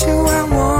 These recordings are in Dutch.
till I want.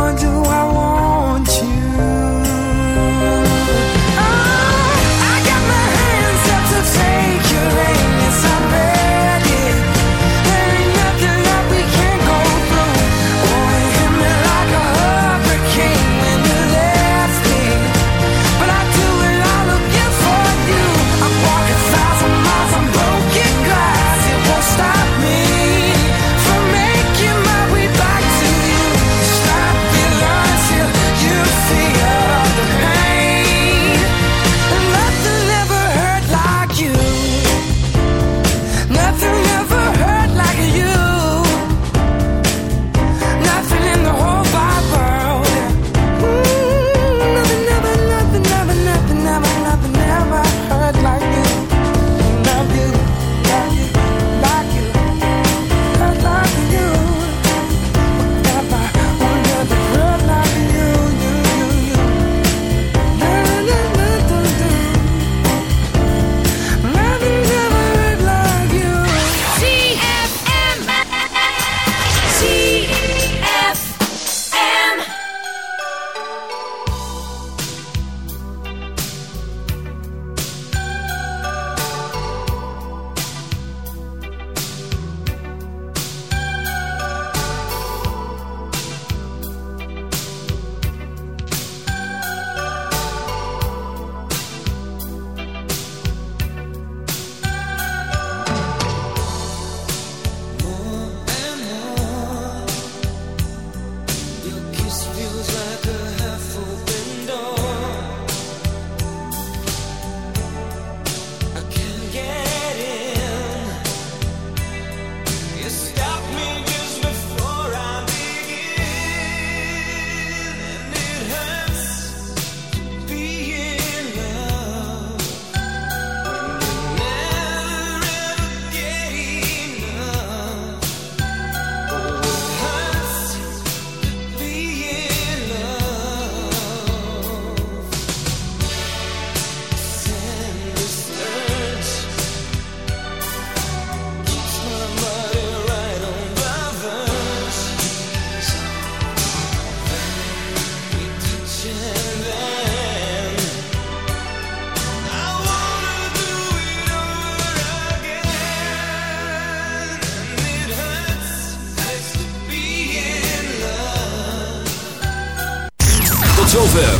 was like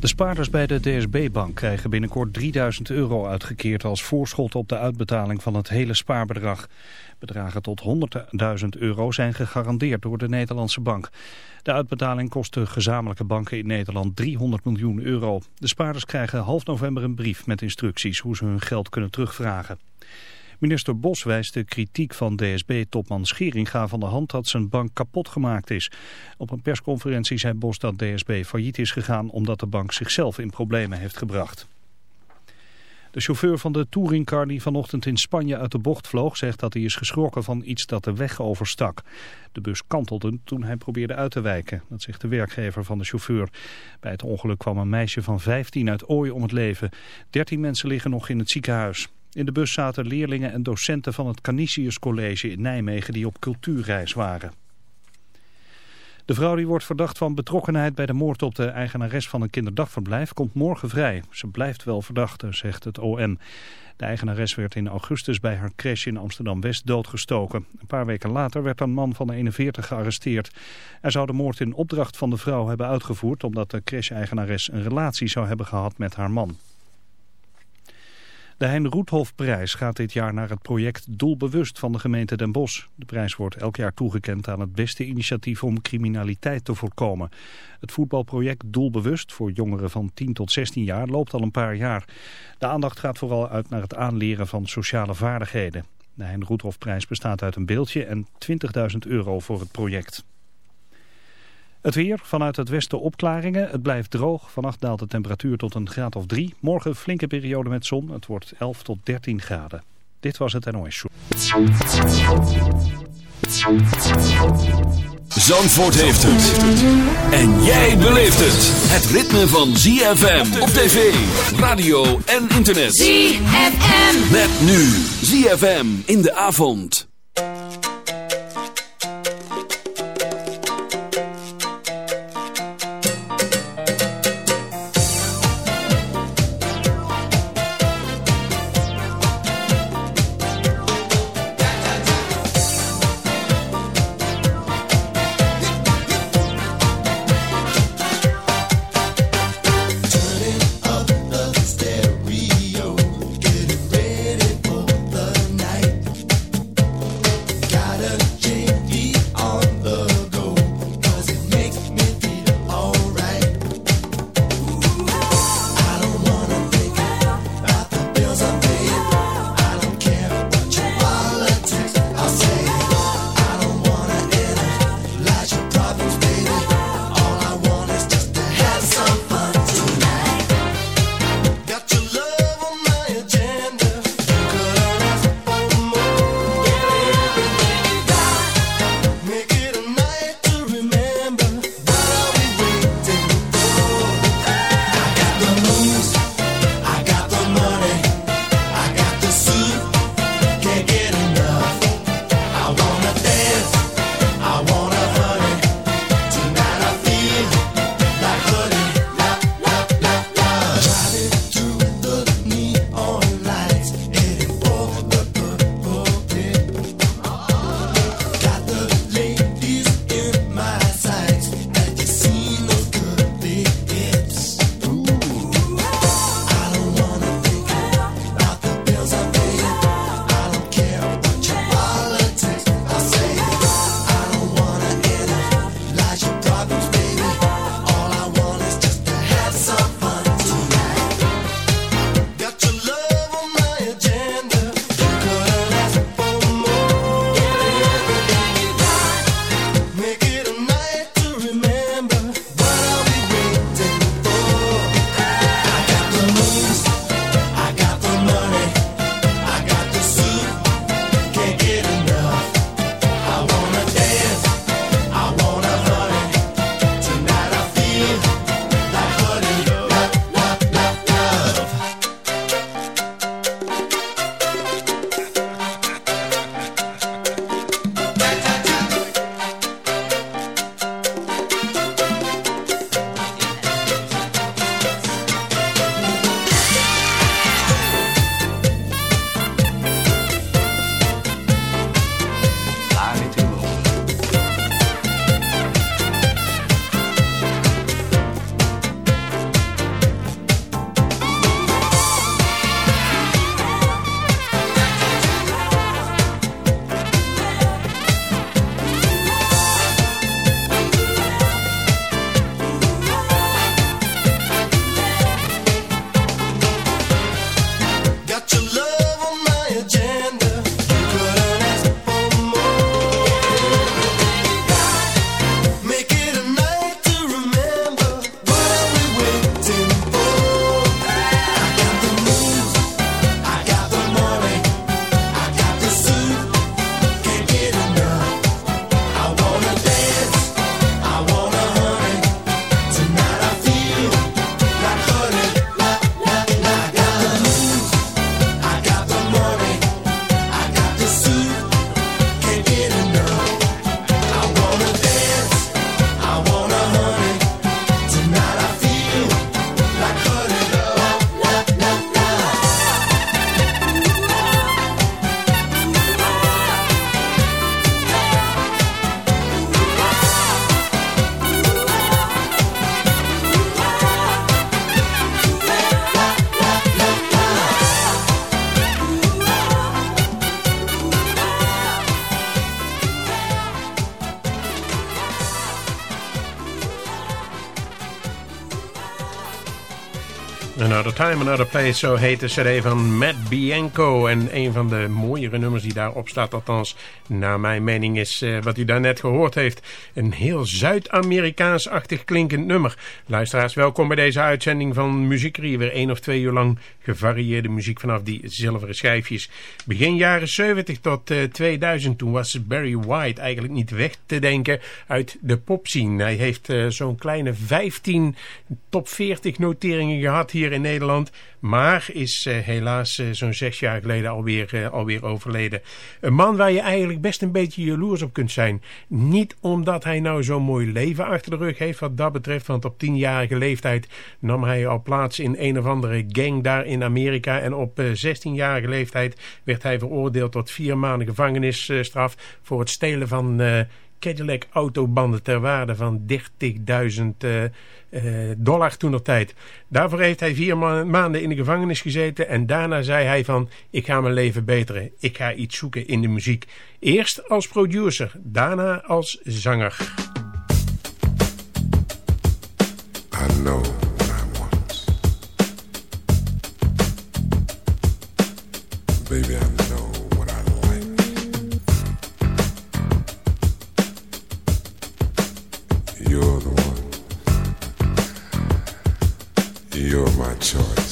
De spaarders bij de DSB-bank krijgen binnenkort 3000 euro uitgekeerd als voorschot op de uitbetaling van het hele spaarbedrag. Bedragen tot 100.000 euro zijn gegarandeerd door de Nederlandse bank. De uitbetaling kost de gezamenlijke banken in Nederland 300 miljoen euro. De spaarders krijgen half november een brief met instructies hoe ze hun geld kunnen terugvragen. Minister Bos wijst de kritiek van DSB-topman Scheringa van de hand dat zijn bank kapot gemaakt is. Op een persconferentie zei Bos dat DSB failliet is gegaan omdat de bank zichzelf in problemen heeft gebracht. De chauffeur van de touringcar die vanochtend in Spanje uit de bocht vloog... zegt dat hij is geschrokken van iets dat de weg overstak. De bus kantelde toen hij probeerde uit te wijken. Dat zegt de werkgever van de chauffeur. Bij het ongeluk kwam een meisje van 15 uit Ooi om het leven. 13 mensen liggen nog in het ziekenhuis. In de bus zaten leerlingen en docenten van het Canisius College in Nijmegen... die op cultuurreis waren. De vrouw die wordt verdacht van betrokkenheid bij de moord op de eigenares van een kinderdagverblijf komt morgen vrij. Ze blijft wel verdachte, zegt het OM. De eigenares werd in augustus bij haar crash in Amsterdam-West doodgestoken. Een paar weken later werd een man van de 41 gearresteerd. Hij zou de moord in opdracht van de vrouw hebben uitgevoerd... omdat de crash-eigenares een relatie zou hebben gehad met haar man. De Hein Roethofprijs gaat dit jaar naar het project Doelbewust van de gemeente Den Bosch. De prijs wordt elk jaar toegekend aan het beste initiatief om criminaliteit te voorkomen. Het voetbalproject Doelbewust voor jongeren van 10 tot 16 jaar loopt al een paar jaar. De aandacht gaat vooral uit naar het aanleren van sociale vaardigheden. De Hein Roethofprijs bestaat uit een beeldje en 20.000 euro voor het project. Het weer, vanuit het westen opklaringen. Het blijft droog. Vannacht daalt de temperatuur tot een graad of 3. Morgen flinke periode met zon. Het wordt 11 tot 13 graden. Dit was het NOS Show. Zandvoort heeft het. En jij beleeft het. Het ritme van ZFM op tv, radio en internet. ZFM. Met nu ZFM in de avond. Another Time, Another Place, zo heet de cd van Matt Bianco. En een van de mooiere nummers die daarop staat, althans naar mijn mening, is uh, wat u daarnet gehoord heeft. Een heel Zuid-Amerikaans-achtig klinkend nummer. Luisteraars, welkom bij deze uitzending van Muziekrie. Weer één of twee uur lang gevarieerde muziek vanaf die zilveren schijfjes. Begin jaren 70 tot uh, eh, 2000, toen was Barry White eigenlijk niet weg te denken uit de popscene. Hij heeft uh, zo'n kleine 15 top 40 noteringen gehad hier in Nederland. Maar is uh, helaas uh, zo'n zes jaar geleden alweer, uh, alweer overleden. Een man waar je eigenlijk best een beetje jaloers op kunt zijn. Niet omdat hij nou zo'n mooi leven achter de rug heeft wat dat betreft. Want op tienjarige leeftijd nam hij al plaats in een of andere gang daar in Amerika. En op 16-jarige leeftijd werd hij veroordeeld tot vier maanden gevangenisstraf voor het stelen van Cadillac autobanden ter waarde van 30.000 uh, uh, dollar toen op tijd. Daarvoor heeft hij vier ma maanden in de gevangenis gezeten en daarna zei hij van ik ga mijn leven beteren. Ik ga iets zoeken in de muziek. Eerst als producer, daarna als zanger. I know. Baby, I You're my choice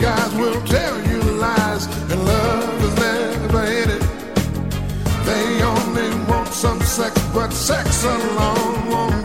guys will tell you lies, and love is never in it. They only want some sex, but sex alone won't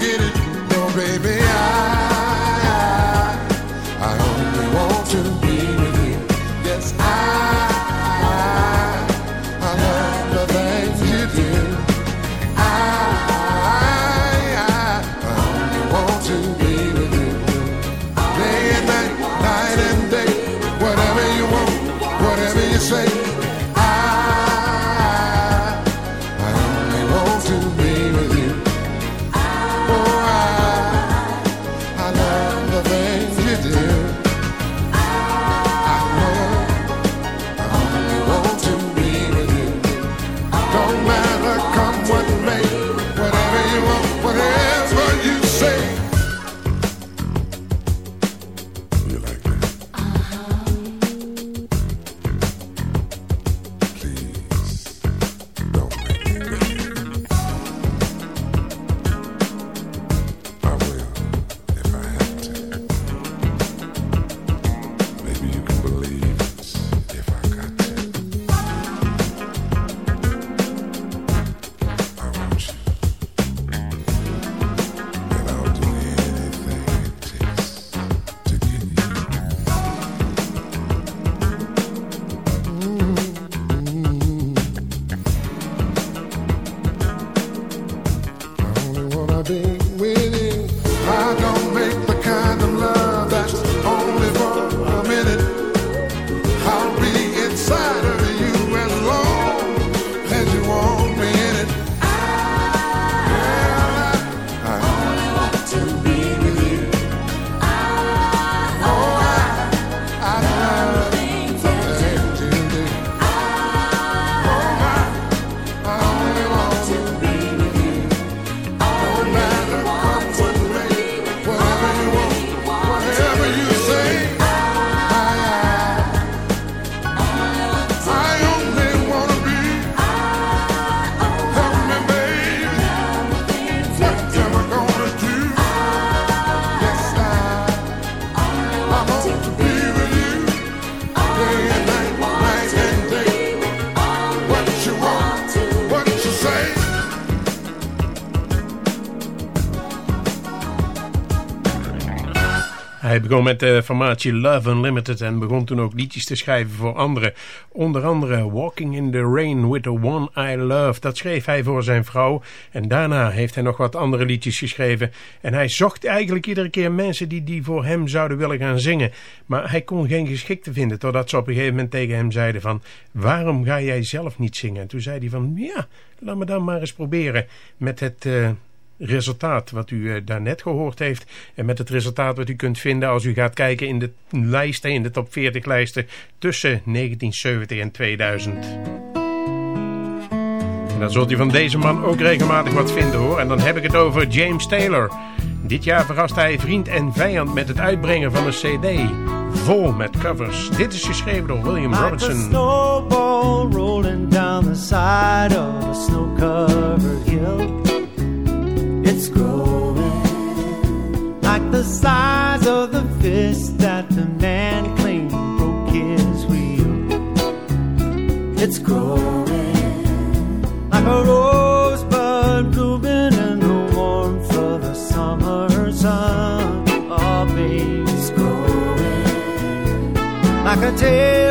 met de formatie Love Unlimited en begon toen ook liedjes te schrijven voor anderen. Onder andere Walking in the Rain with the One I Love. Dat schreef hij voor zijn vrouw. En daarna heeft hij nog wat andere liedjes geschreven. En hij zocht eigenlijk iedere keer mensen die die voor hem zouden willen gaan zingen. Maar hij kon geen geschikte vinden. Totdat ze op een gegeven moment tegen hem zeiden van... Waarom ga jij zelf niet zingen? En toen zei hij van... Ja, laat me dan maar eens proberen met het... Uh, resultaat wat u uh, daarnet gehoord heeft. En met het resultaat wat u kunt vinden als u gaat kijken in de lijsten, in de top 40 lijsten tussen 1970 en 2000. En dan zult u van deze man ook regelmatig wat vinden hoor. En dan heb ik het over James Taylor. Dit jaar verrast hij vriend en vijand met het uitbrengen van een cd. Vol met covers. Dit is geschreven door William Robertson. Like a snowball rolling down the side of a snow-covered hill. It's growing like the size of the fist that the man claimed broke his wheel. It's growing like a rosebud blooming in the warmth of the summer sun. Oh, baby, it's growing like a tale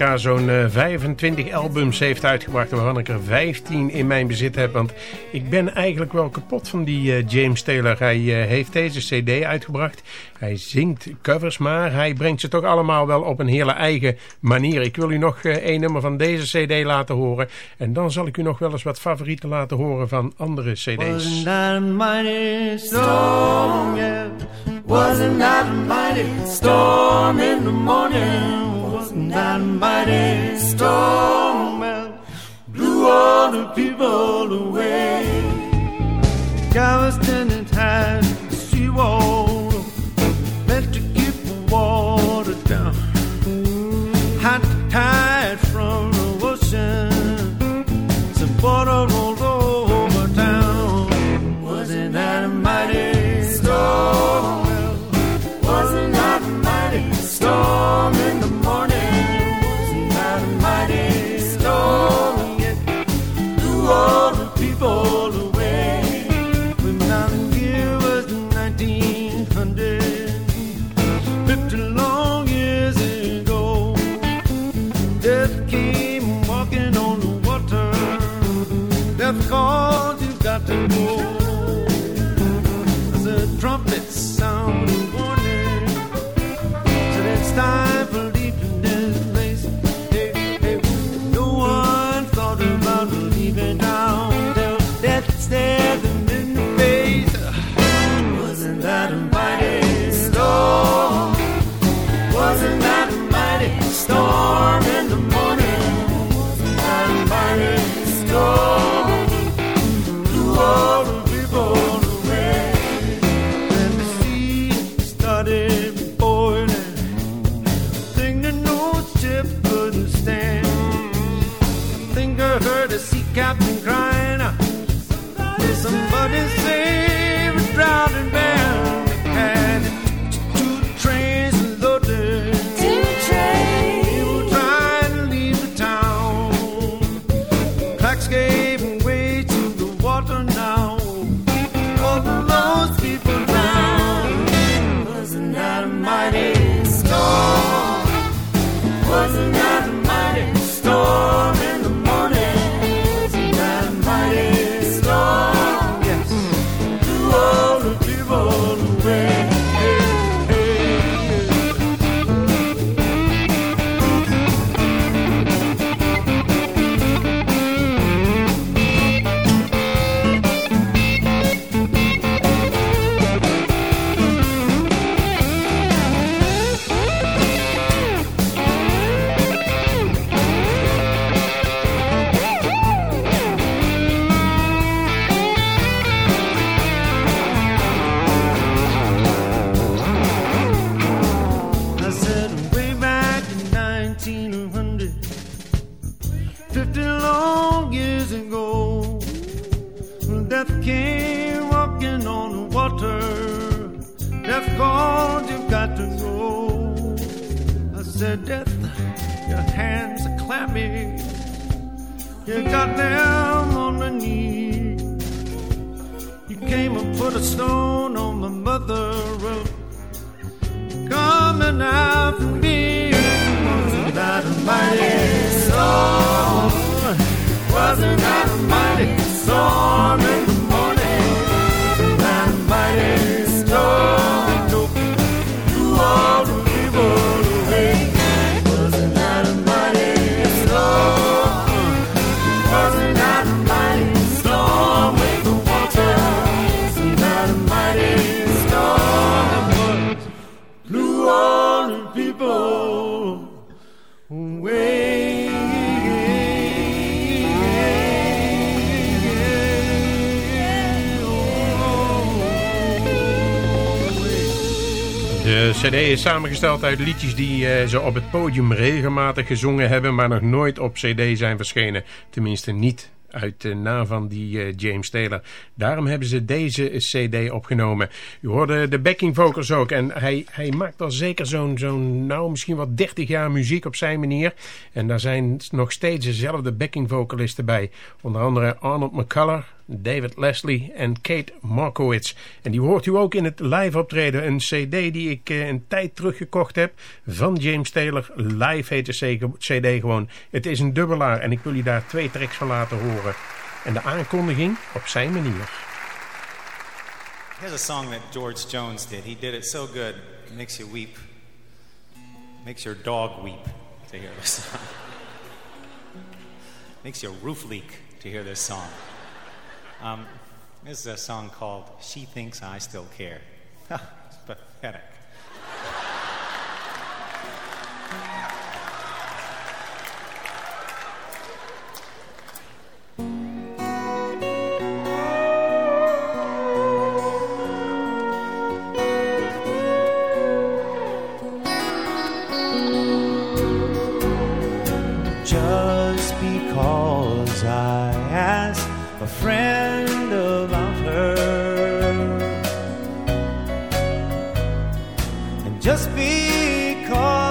elkaar zo'n eh, 25 albums heeft uitgebracht, waarvan ik er 15 in mijn bezit heb. Want ik ben eigenlijk wel kapot van die eh, James Taylor. Hij eh, heeft deze cd uitgebracht. Hij zingt covers, maar hij brengt ze toch allemaal wel op een hele eigen manier. Ik wil u nog eh, één nummer van deze cd laten horen. En dan zal ik u nog wel eens wat favorieten laten horen van andere cd's. Wasn't that a mighty storm in the morning? Wasn't Wasn't that a mighty storm that blew all the people away? Galveston had cd is samengesteld uit liedjes die eh, ze op het podium regelmatig gezongen hebben, maar nog nooit op cd zijn verschenen. Tenminste niet uit de naam van die eh, James Taylor. Daarom hebben ze deze cd opgenomen. U hoorde de backing vocals ook. En hij, hij maakt al zeker zo'n, zo'n nou misschien wat 30 jaar muziek op zijn manier. En daar zijn nog steeds dezelfde backing vocalisten bij. Onder andere Arnold McCullough, David Leslie en Kate Markowitz. En die hoort u ook in het live optreden. Een cd die ik eh, een tijd terug gekocht heb van James Taylor. Live heet de cd gewoon. Het is een dubbelaar en ik wil u daar twee tracks van laten horen. En de aankondiging op zijn manier. Here's a song that George Jones did. He did it so good, it makes you weep. Makes your dog weep to hear this song. makes your roof leak to hear this song. Um, this is a song called She Thinks I Still Care. it's pathetic. just because.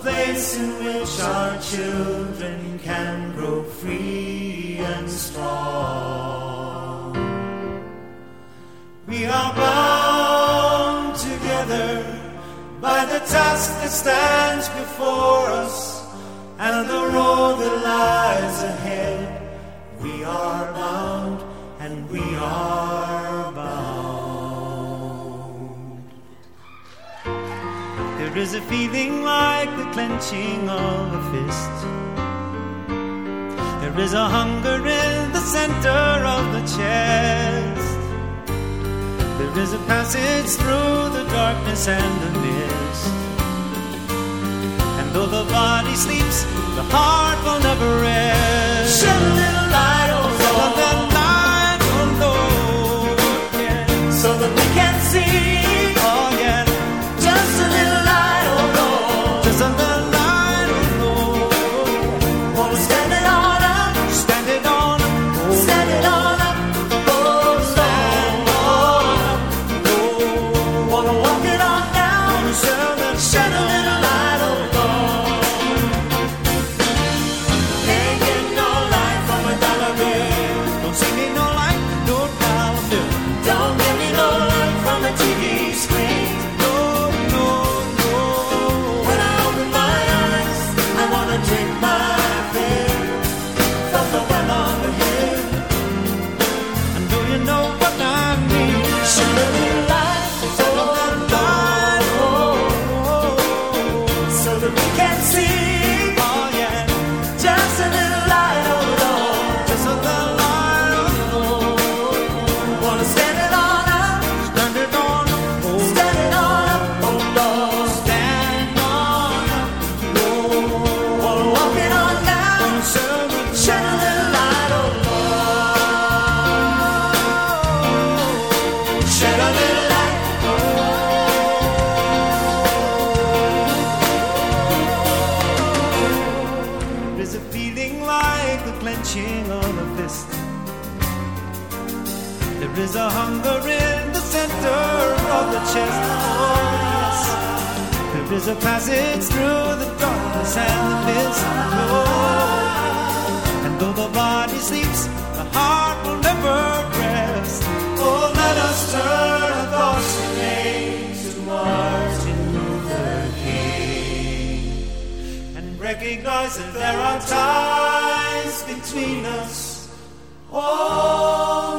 place in which our children can grow free and strong. We are bound together by the task that stands before us and the road that lies ahead. We are bound and we are. There is a feeling like the clenching of a fist. There is a hunger in the center of the chest. There is a passage through the darkness and the mist. And though the body sleeps, the heart will never rest. Shed a little light, oh Lord. There's a hunger in the center of the chest. Oh, yes. There is a passage through the darkness and the mist. Oh, and though the body sleeps, the heart will never rest. Oh, let us turn our thoughts today to Martin Luther King and recognize that there are ties between us. All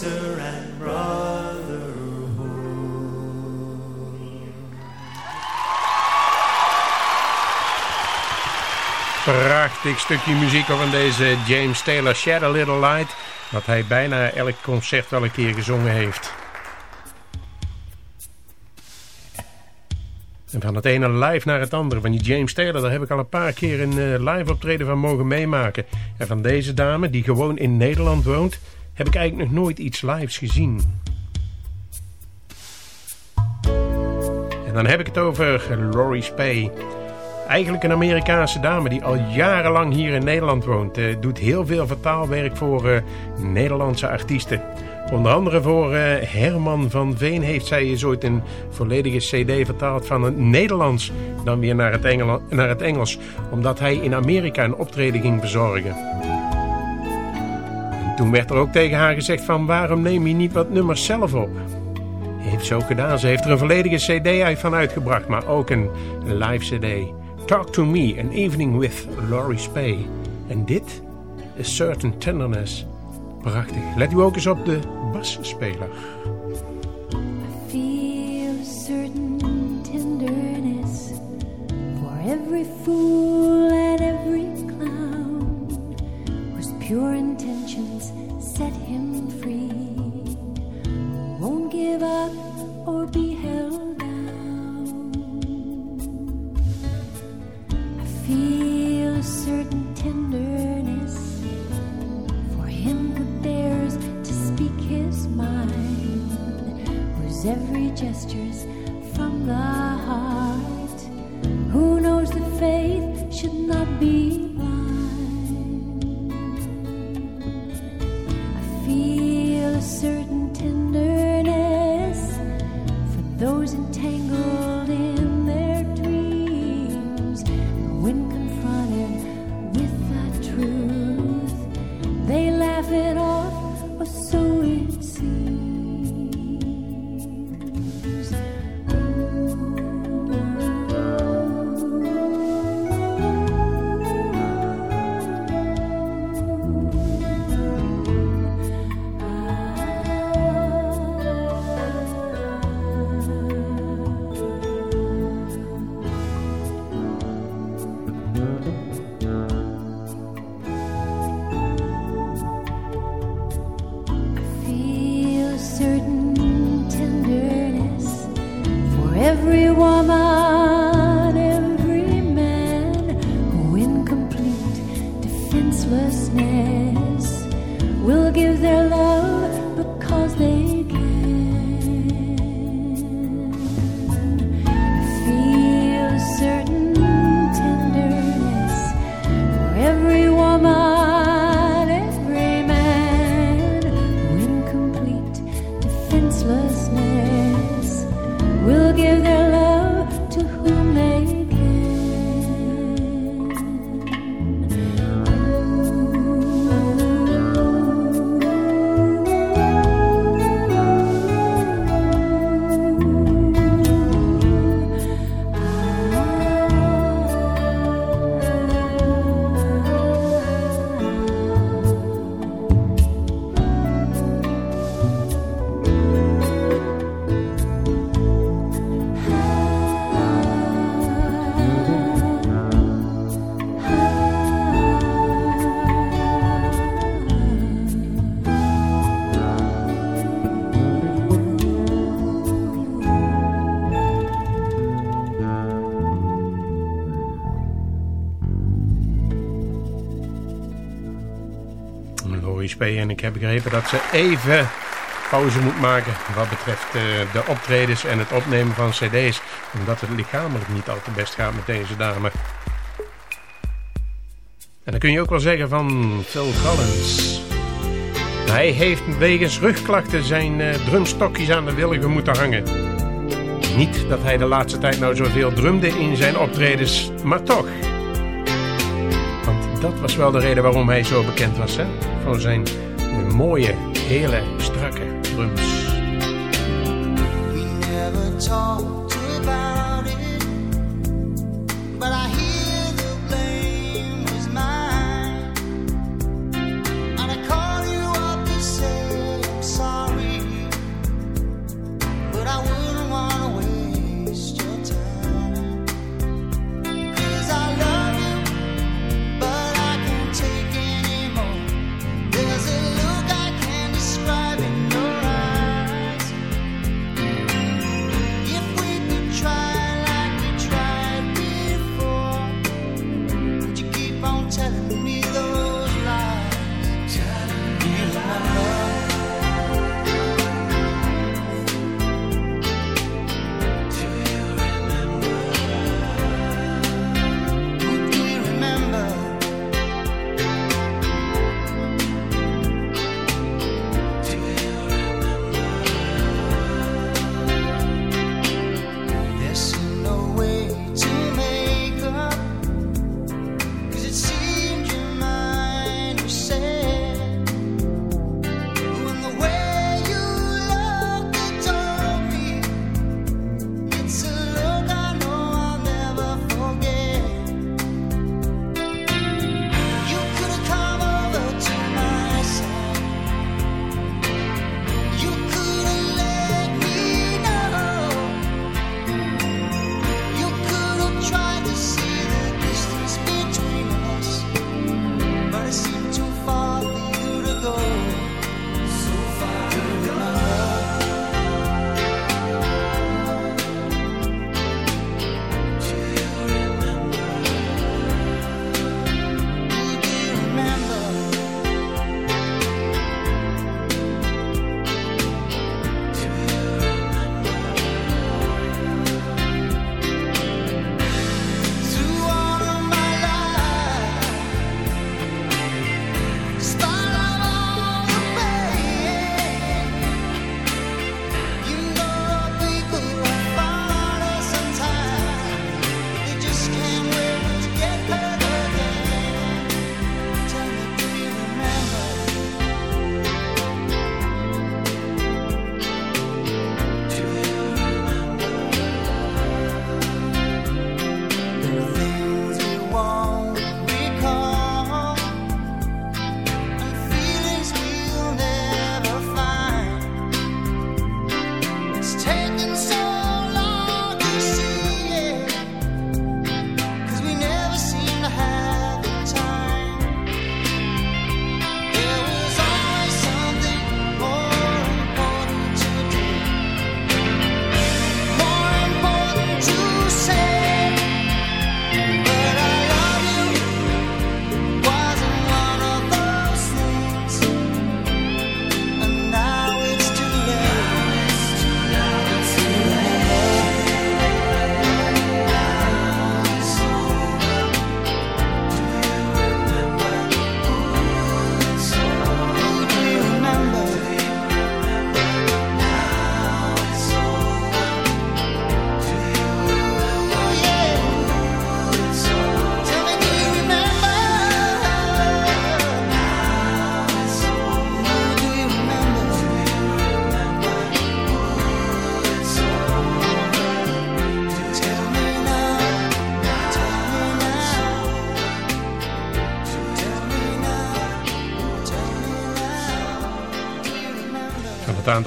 sister and brotherhood. Prachtig stukje muziek van deze James Taylor, Shed a Little Light, dat hij bijna elk concert wel een keer gezongen heeft. En van het ene live naar het andere. Van die James Taylor, daar heb ik al een paar keer een uh, live optreden van mogen meemaken. En van deze dame, die gewoon in Nederland woont, heb ik eigenlijk nog nooit iets lives gezien. En dan heb ik het over Laurie Spay. Eigenlijk een Amerikaanse dame die al jarenlang hier in Nederland woont. Uh, doet heel veel vertaalwerk voor uh, Nederlandse artiesten. Onder andere voor uh, Herman van Veen heeft zij eens ooit een volledige cd vertaald van het Nederlands dan weer naar het, naar het Engels. Omdat hij in Amerika een optreden ging verzorgen. En toen werd er ook tegen haar gezegd van waarom neem je niet wat nummers zelf op? Heeft ze ook gedaan. Ze heeft er een volledige cd van uitgebracht, maar ook een live cd. Talk to Me, An Evening with Laurie Spay. En dit is Certain Tenderness. Prachtig. Let u ook eens op de basspeler. A certain tenderness every fool and every clown whose pure every gesture's En ik heb begrepen dat ze even pauze moet maken wat betreft uh, de optredens en het opnemen van cd's. Omdat het lichamelijk niet al te best gaat met deze dame. En dan kun je ook wel zeggen van Phil Collins. Hij heeft wegens rugklachten zijn uh, drumstokjes aan de wilgen moeten hangen. Niet dat hij de laatste tijd nou zoveel drumde in zijn optredens, maar toch. Dat was wel de reden waarom hij zo bekend was, hè? Voor zijn mooie, hele strakke drums. We never talked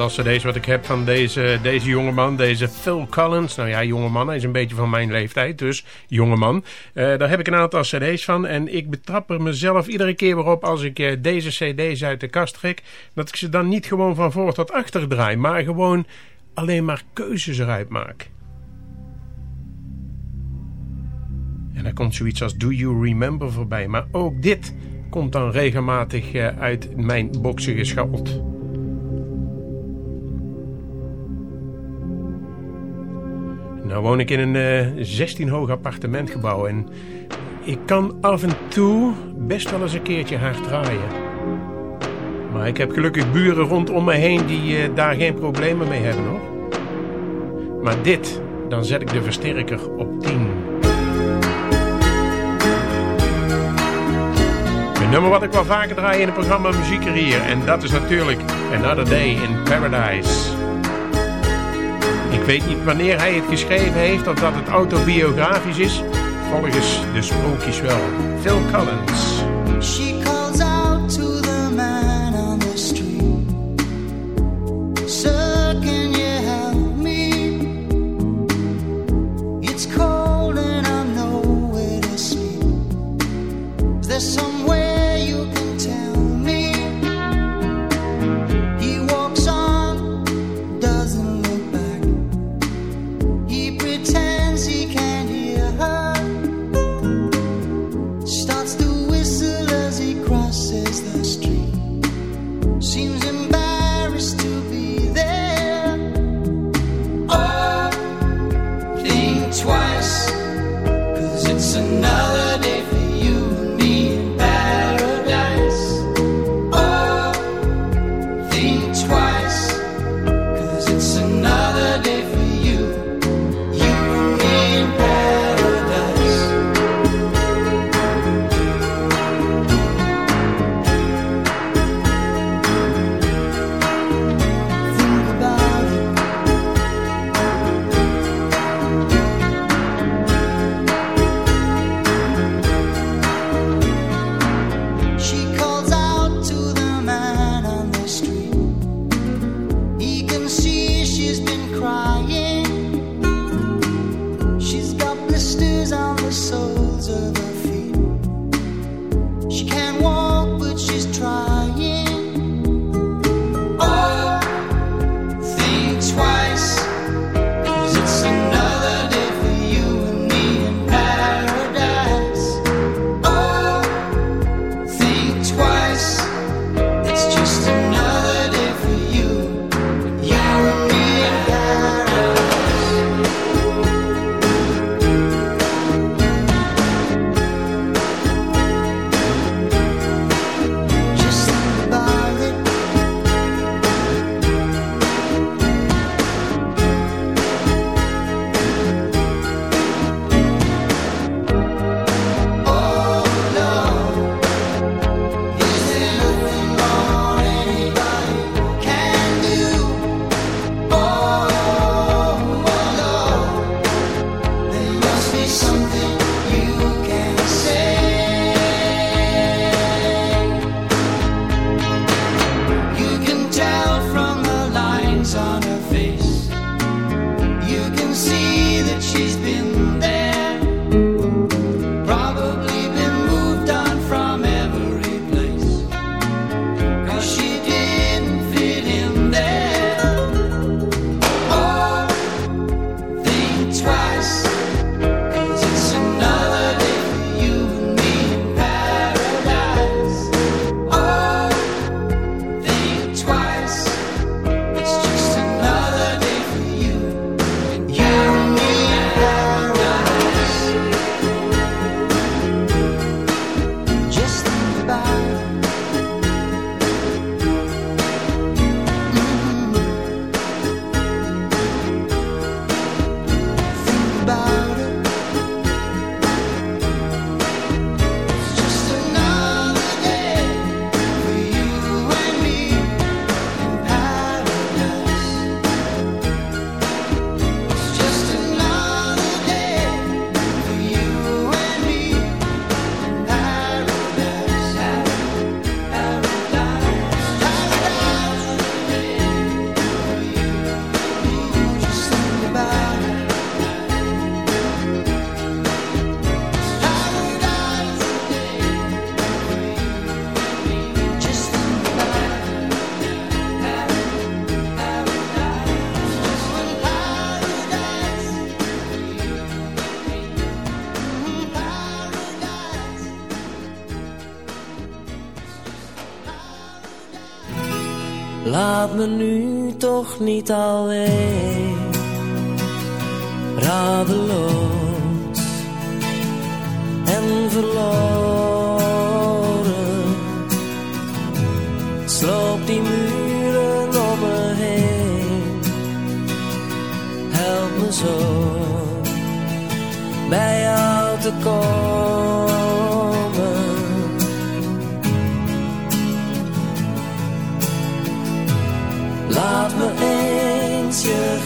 Aantal cd's wat ik heb van deze, deze jongeman, deze Phil Collins. Nou ja, jongeman, hij is een beetje van mijn leeftijd, dus jongeman. Eh daar heb ik een aantal cd's van en ik betrap er mezelf iedere keer weer op als ik eh, deze cd's uit de kast trek. Dat ik ze dan niet gewoon van voor tot achter draai, maar gewoon alleen maar keuzes eruit maak. En daar komt zoiets als Do You Remember voorbij. Maar ook dit komt dan regelmatig uh, uit mijn boxen geschald. Nou woon ik in een uh, 16 hoog appartementgebouw en ik kan af en toe best wel eens een keertje hard draaien. Maar ik heb gelukkig buren rondom me heen die uh, daar geen problemen mee hebben hoor. Maar dit, dan zet ik de versterker op 10. Een nummer wat ik wel vaker draai in het programma Muziekerier. En dat is natuurlijk Another Day in Paradise. Ik weet niet wanneer hij het geschreven heeft of dat het autobiografisch is. Volgens de sprookjes wel. Phil Collins. Laat me nu toch niet alleen, radeloos en verloren. Sloop die muren om me heen, help me zo bij jou te komen.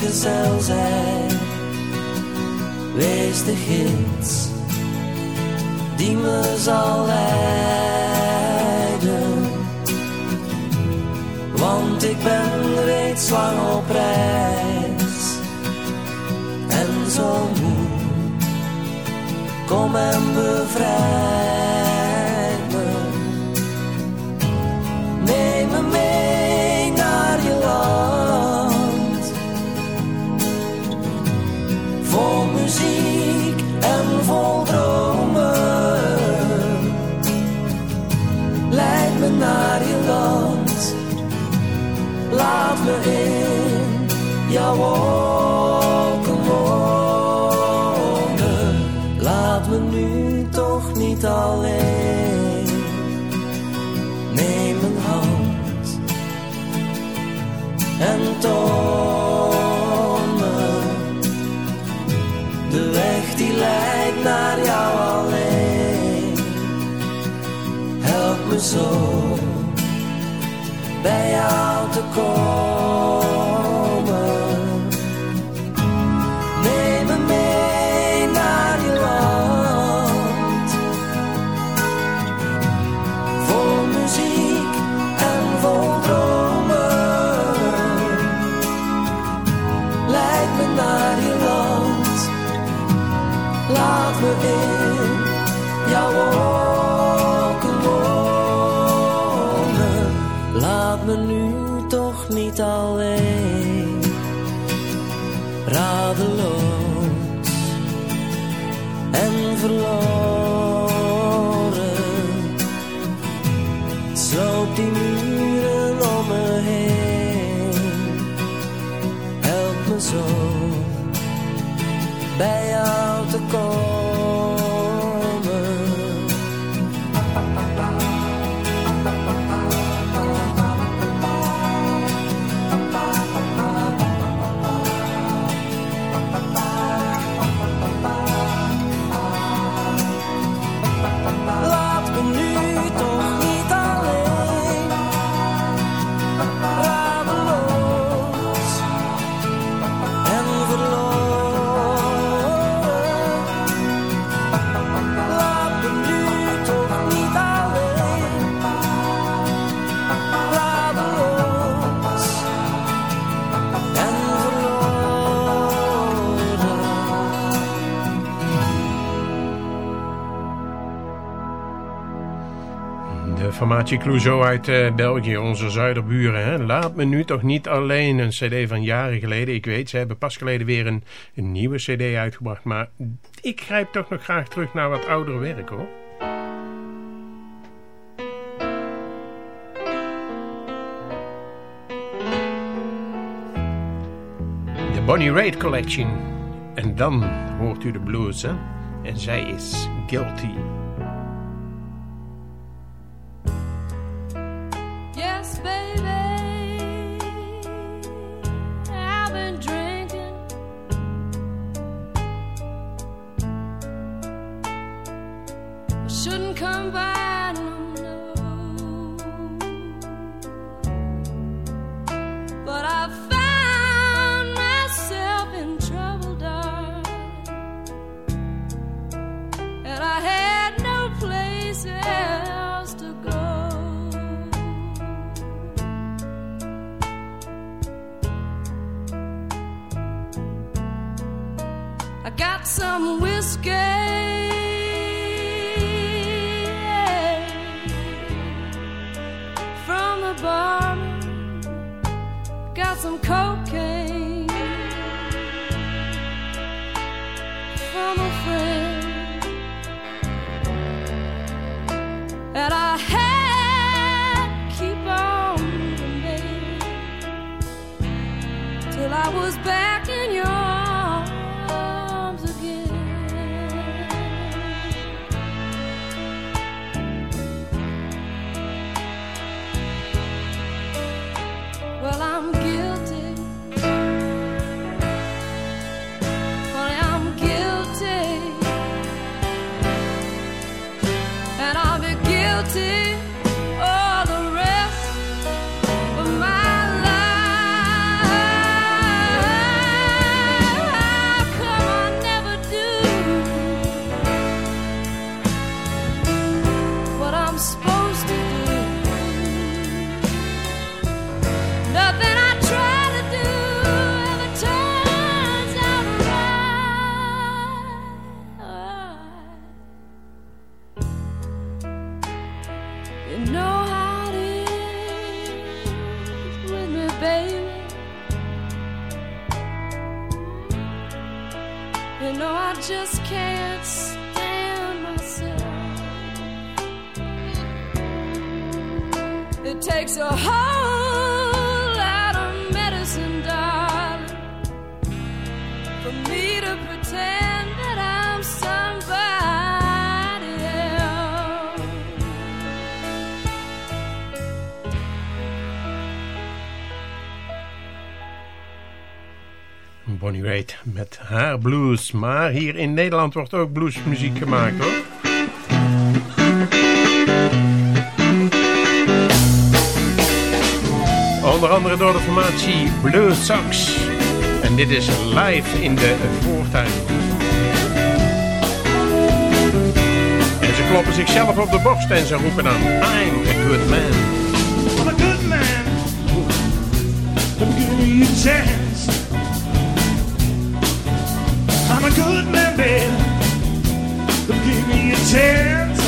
Je gezel zijn. Wees de gids die me zal leiden. Want ik ben reeds lang op reis en zo moe. Kom en bevrijd Laat me in jouw wolken wonen. Laat me nu toch niet alleen. Neem mijn hand en toon me de weg die leidt naar jou alleen. Help me zo jou formatie Clouseau uit eh, België, onze zuiderburen. Hè? Laat me nu toch niet alleen een cd van jaren geleden. Ik weet, ze hebben pas geleden weer een, nieuwe cd uitgebracht. Maar ik grijp toch nog graag terug naar wat oudere werk hoor. De Bonnie Raitt Collection. En dan hoort u de blues hè. En zij is guilty. haar blues. Maar hier in Nederland wordt ook bluesmuziek gemaakt hoor. Onder andere door de formatie Blue Sox. En dit is live in de voortuin. En ze kloppen zichzelf op de borst en ze roepen dan... I'm a good man. I'm a good man. I'm giving you a. good man who give me a chance.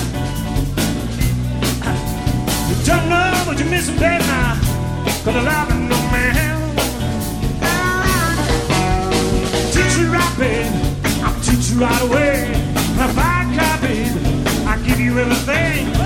You don't know what you're missing, baby. Cause I love no man. Teach you right. I'll teach you right away. If I copy, I'll give you everything.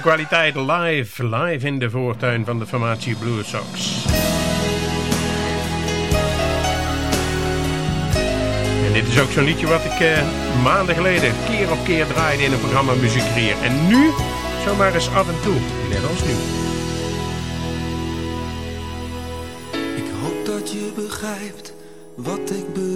Kwaliteit live, live in de voortuin van de formatie Blue Sox. En dit is ook zo'n liedje wat ik eh, maanden geleden keer op keer draaide in een programma Muziekrier. En nu zomaar eens af en toe, net als nu. Ik hoop dat je begrijpt wat ik bedoel.